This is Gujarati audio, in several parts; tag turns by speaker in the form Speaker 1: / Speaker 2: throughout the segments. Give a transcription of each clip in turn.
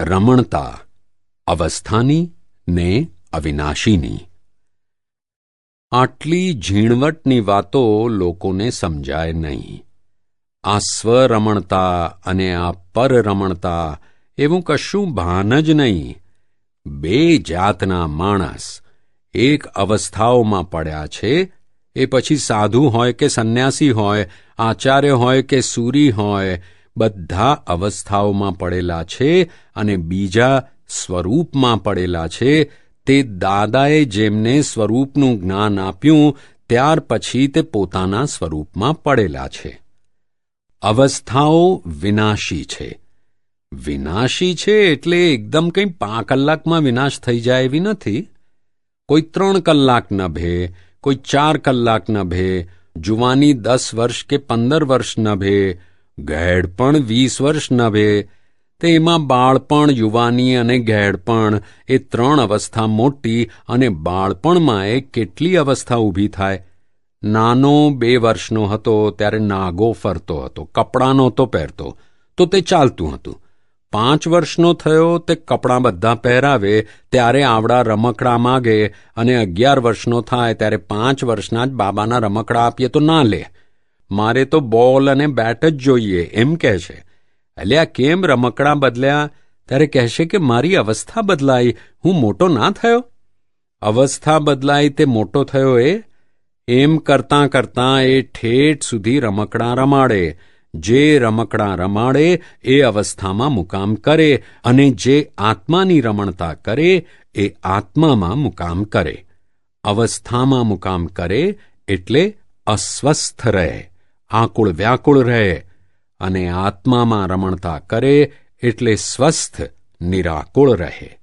Speaker 1: રમણતા, અવસ્થાની ને અવિનાશીની. આટલી ઝીણવટની વાતો લોકોને સમજાય નહીં. આ સ્વરમણતા અને આ પરરમણતા એવું કશું ભાન જ નહીં. બે જાતના માણસ એક અવસ્થાઓમાં પડ્યા છે, એ પછી સાધુ હોય કે સંન્યાસી હોય, આચાર્ય હોય કે સૂરી હોય બધા અવસ્થાઓમાં પડેલા છે અને બીજા સ્વરૂપમાં પડેલા છે. તે દાદાએ જેમને સ્વરૂપનું જ્ઞાન આપ્યું, ત્યાર પછી તે પોતાના સ્વરૂપમાં પડેલા છે. અવસ્થાઓ વિનાશી છે. વિનાશી છે એટલે એકદમ કંઈ પાંચ કલાકમાં વિનાશ થઈ જાય એવી નથી. કોઈ ત્રણ કલાક નભે કોઈ ચાર કલાક નભે જુવાની દસ વર્ષ કે પંદર વર્ષ નભે ગેડ પણ વીસ વર્ષ નવે તેમાં બાળપણ યુવાની અને ગેડપણ એ ત્રણ અવસ્થા મોટી અને બાળપણમાં એ કેટલી અવસ્થા ઊભી થાય. નાનો બે વર્ષનો હતો ત્યારે નાગો ફરતો હતો, કપડાં નહોતો પહેરતો, તો તે ચાલતું હતું. પાંચ વર્ષનો થયો, તે કપડાં બધા પહેરાવે, ત્યારે આવડા રમકડા માગે અને અગિયાર વર્ષનો થાય, ત્યારે પાંચ વર્ષના જ બાબાના રમકડા આપીએ તો ના લે. મારે તો બોલ અને બેટ જ જોઈએ, એમ કહે છે. અલ્યા, કેમ રમકડા બદલ્યા? ત્યારે કહેશે કે મારી અવસ્થા બદલાઈ, હું મોટો ના થયો? અવસ્થા બદલાઈ તે મોટો થયો એ? એમ કરતાં કરતાં એ ઠેઠ સુધી રમકડા રમાડે. જે રમકડા રમાડે, એ અવસ્થામાં મુકામ કરે અને જે આત્માની રમણતા કરે, એ આત્મામાં મુકામ કરે. અવસ્થામાં મુકામ કરે એટલે અસ્વસ્થ રહે. આકુળ વ્યાકુળ રહે અને આત્મામાં રમણતા કરે એટલે સ્વસ્થ નિરાકુળ રહે.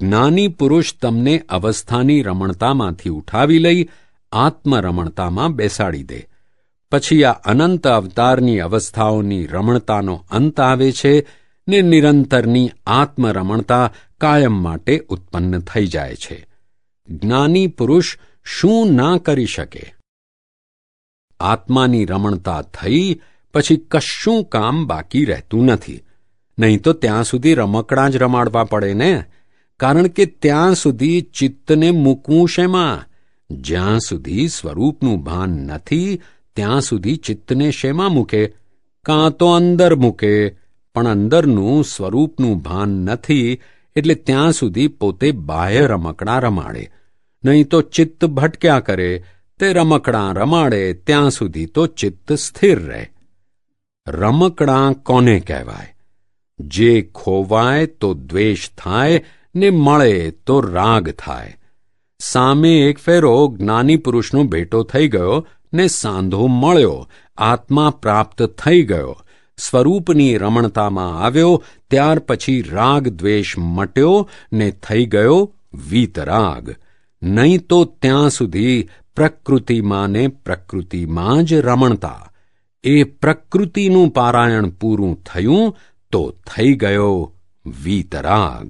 Speaker 1: જ્ઞાની પુરુષ તમને અવસ્થાની રમણતામાંથી ઉઠાવી લઈ આત્મરમણતામાં બેસાડી દે. પછી આ અનંત અવતારની અવસ્થાઓની રમણતાનો અંત આવે છે ને નિરંતરની આત્મરમણતા કાયમ માટે ઉત્પન્ન થઈ જાય છે. જ્ઞાની પુરુષ શું ના કરી શકે? આત્માની રમણતા થઈ, પછી કશું કામ બાકી રહેતું નથી. નહીં તો ત્યાં સુધી રમકડાં જ રમાડવા પડે ને? કારણ કે ત્યાં સુધી ચિત્તને મૂકવું શેમાં? જ્યાં સુધી સ્વરૂપનું ભાન નથી, ત્યાં સુધી ચિત્તને શેમાં મૂકે? કાં તો અંદર મૂકે, પણ અંદરનું સ્વરૂપનું ભાન નથી, એટલે ત્યાં સુધી પોતે બાહ્ય રમકડાં રમાડે. નહીં તો ચિત્ત ભટક્યા કરે તે રમકડાં રમાડે, ત્યાં સુધી તો ચિત્ત સ્થિર રહે. રમકડાં કોને કહેવાય? જે ખોવાય તો દ્વેષ થાય, ને મળે તો રાગ થાય. સામે એક ફેરો જ્ઞાની પુરુષનો ભેટો થઈ ગયો, ને સાંધો મળ્યો, આત્મા પ્રાપ્ત થઈ ગયો. સ્વરૂપની રમણતામાં આવ્યો, ત્યાર પછી રાગ દ્વેષ મટ્યો, ને થઈ ગયો વીતરાગ. નહીં તો ત્યાં સુધી પ્રકૃતિમાં ને પ્રકૃતિમાં જ રમણતા. એ પ્રકૃતિનું પારાયણ પૂરું થયું તો થઈ ગયો વીતરાગ.